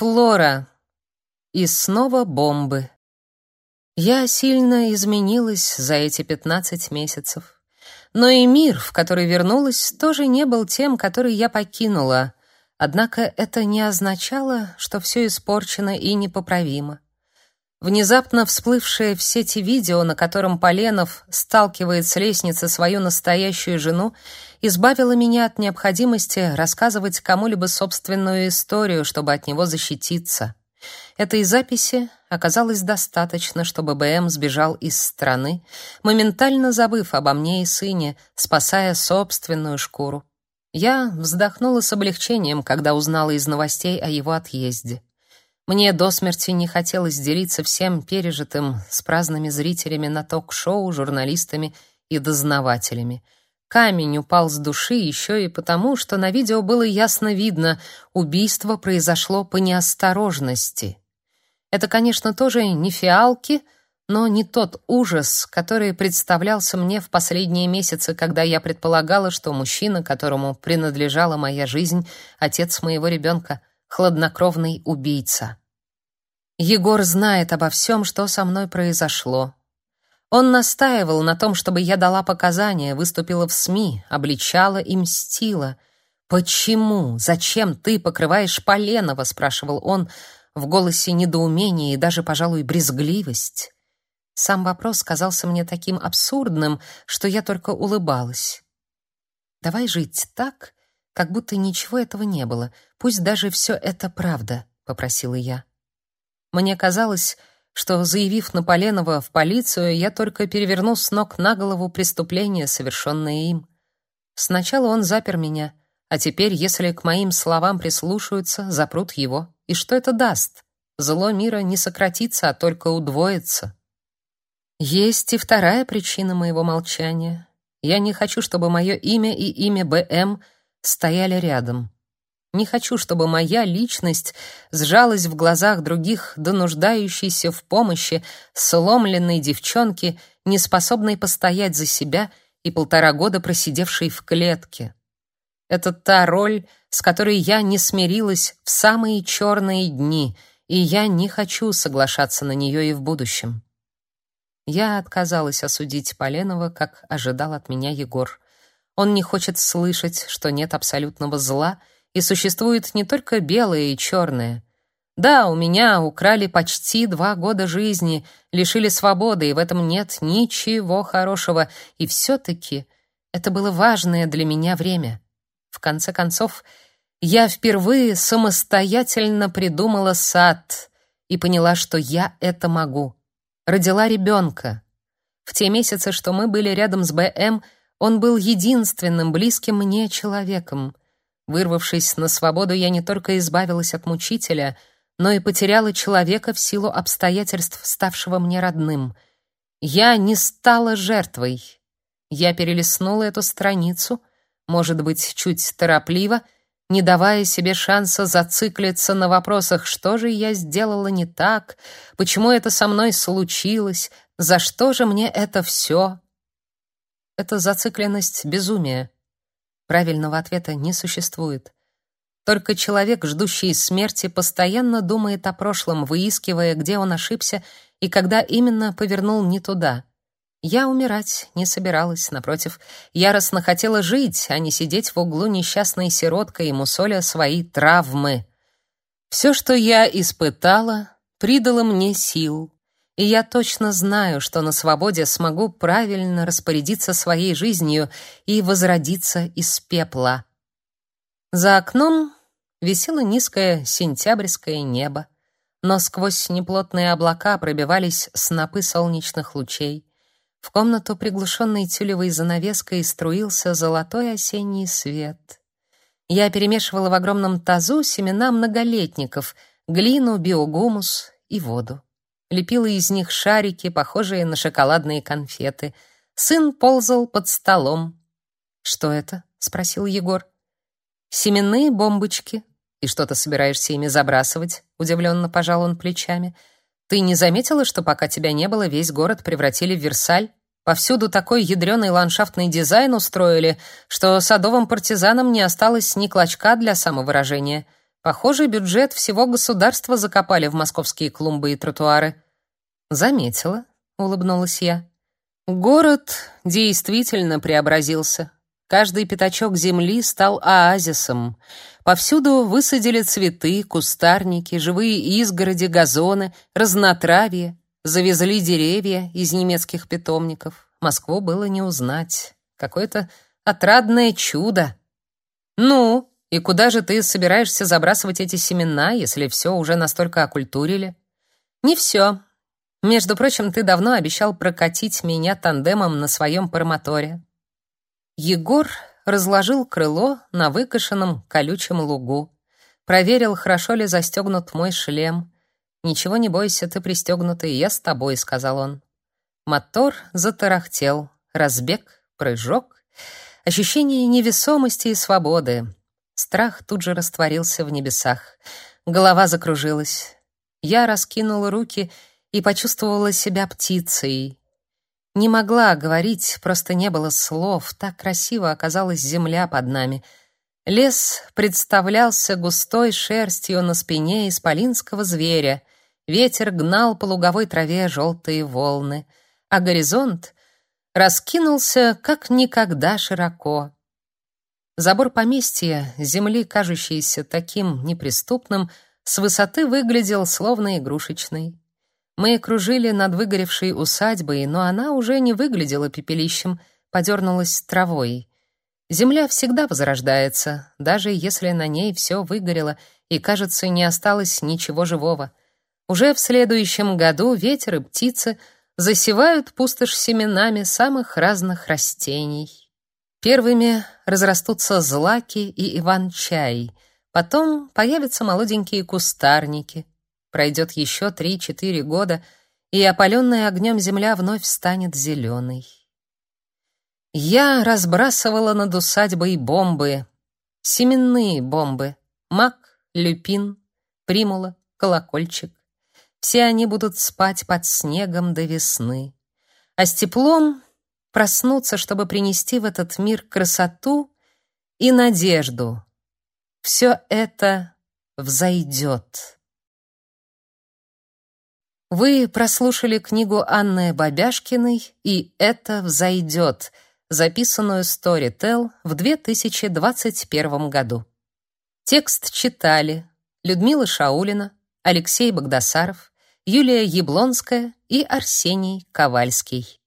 Флора. И снова бомбы. Я сильно изменилась за эти пятнадцать месяцев. Но и мир, в который вернулась, тоже не был тем, который я покинула. Однако это не означало, что все испорчено и непоправимо. Внезапно всплывшее в сети видео, на котором Поленов сталкивает с лестницы свою настоящую жену, избавило меня от необходимости рассказывать кому-либо собственную историю, чтобы от него защититься. Этой записи оказалось достаточно, чтобы БМ сбежал из страны, моментально забыв обо мне и сыне, спасая собственную шкуру. Я вздохнула с облегчением, когда узнала из новостей о его отъезде. Мне до смерти не хотелось делиться всем пережитым с праздными зрителями на ток-шоу, журналистами и дознавателями. Камень упал с души еще и потому, что на видео было ясно видно, убийство произошло по неосторожности. Это, конечно, тоже не фиалки, но не тот ужас, который представлялся мне в последние месяцы, когда я предполагала, что мужчина, которому принадлежала моя жизнь, отец моего ребенка, хладнокровный убийца. Егор знает обо всем, что со мной произошло. Он настаивал на том, чтобы я дала показания, выступила в СМИ, обличала и мстила. «Почему? Зачем ты покрываешь Поленова?» — спрашивал он, в голосе недоумение и даже, пожалуй, брезгливость. Сам вопрос казался мне таким абсурдным, что я только улыбалась. «Давай жить так, как будто ничего этого не было, пусть даже все это правда», — попросила я. Мне казалось, что, заявив на Поленова в полицию, я только переверну с ног на голову преступление, совершенное им. Сначала он запер меня, а теперь, если к моим словам прислушаются, запрут его. И что это даст? Зло мира не сократится, а только удвоится. Есть и вторая причина моего молчания. Я не хочу, чтобы мое имя и имя БМ стояли рядом. Не хочу, чтобы моя личность сжалась в глазах других до в помощи сломленной девчонки, не способной постоять за себя и полтора года просидевшей в клетке. Это та роль, с которой я не смирилась в самые черные дни, и я не хочу соглашаться на нее и в будущем. Я отказалась осудить Поленова, как ожидал от меня Егор. Он не хочет слышать, что нет абсолютного зла — и существует не только белое и черное. Да, у меня украли почти два года жизни, лишили свободы, и в этом нет ничего хорошего, и все-таки это было важное для меня время. В конце концов, я впервые самостоятельно придумала сад и поняла, что я это могу. Родила ребенка. В те месяцы, что мы были рядом с БМ, он был единственным близким мне человеком. Вырвавшись на свободу, я не только избавилась от мучителя, но и потеряла человека в силу обстоятельств, ставшего мне родным. Я не стала жертвой. Я перелистнула эту страницу, может быть, чуть торопливо, не давая себе шанса зациклиться на вопросах, что же я сделала не так, почему это со мной случилось, за что же мне это все. Это зацикленность безумия. Правильного ответа не существует. Только человек, ждущий смерти, постоянно думает о прошлом, выискивая, где он ошибся и когда именно повернул не туда. Я умирать не собиралась, напротив, яростно хотела жить, а не сидеть в углу несчастной сироткой и мусоля свои травмы. Все, что я испытала, придало мне сил, и я точно знаю, что на свободе смогу правильно распорядиться своей жизнью и возродиться из пепла. За окном висело низкое сентябрьское небо, но сквозь неплотные облака пробивались снопы солнечных лучей. В комнату, приглушенной тюлевой занавеской, струился золотой осенний свет. Я перемешивала в огромном тазу семена многолетников, глину, биогумус и воду лепила из них шарики, похожие на шоколадные конфеты. Сын ползал под столом. «Что это?» — спросил Егор. «Семенные бомбочки. И что ты собираешься ими забрасывать?» — удивленно пожал он плечами. «Ты не заметила, что пока тебя не было, весь город превратили в Версаль? Повсюду такой ядреный ландшафтный дизайн устроили, что садовым партизанам не осталось ни клочка для самовыражения. Похоже, бюджет всего государства закопали в московские клумбы и тротуары. Заметила, улыбнулась я. Город действительно преобразился. Каждый пятачок земли стал оазисом. Повсюду высадили цветы, кустарники, живые изгороди, газоны, разнотравье, завезли деревья из немецких питомников. Москву было не узнать. Какое-то отрадное чудо. Ну, и куда же ты собираешься забрасывать эти семена, если все уже настолько окультурили? Не все. Между прочим, ты давно обещал прокатить меня тандемом на своем паромоторе. Егор разложил крыло на выкошенном колючем лугу. Проверил, хорошо ли застегнут мой шлем. «Ничего не бойся, ты пристегнутый, я с тобой», — сказал он. Мотор затарахтел. Разбег, прыжок. Ощущение невесомости и свободы. Страх тут же растворился в небесах. Голова закружилась. Я раскинула руки и почувствовала себя птицей. Не могла говорить, просто не было слов. Так красиво оказалась земля под нами. Лес представлялся густой шерстью на спине исполинского зверя. Ветер гнал по луговой траве желтые волны, а горизонт раскинулся как никогда широко. Забор поместья, земли, кажущийся таким неприступным, с высоты выглядел словно игрушечный. Мы кружили над выгоревшей усадьбой, но она уже не выглядела пепелищем, подернулась травой. Земля всегда возрождается, даже если на ней все выгорело и, кажется, не осталось ничего живого. Уже в следующем году ветер и птицы засевают пустошь семенами самых разных растений. Первыми разрастутся злаки и иван-чай, потом появятся молоденькие кустарники, Пройдет еще три-четыре года, и опаленная огнем земля вновь станет зеленой. Я разбрасывала над усадьбой бомбы, семенные бомбы, мак, люпин, примула, колокольчик. Все они будут спать под снегом до весны. А с теплом проснуться, чтобы принести в этот мир красоту и надежду. Все это взойдет. Вы прослушали книгу Анны Бабяшкиной и «Это взойдет», записанную Storytel в 2021 году. Текст читали Людмила Шаулина, Алексей Богдасаров, Юлия Яблонская и Арсений Ковальский.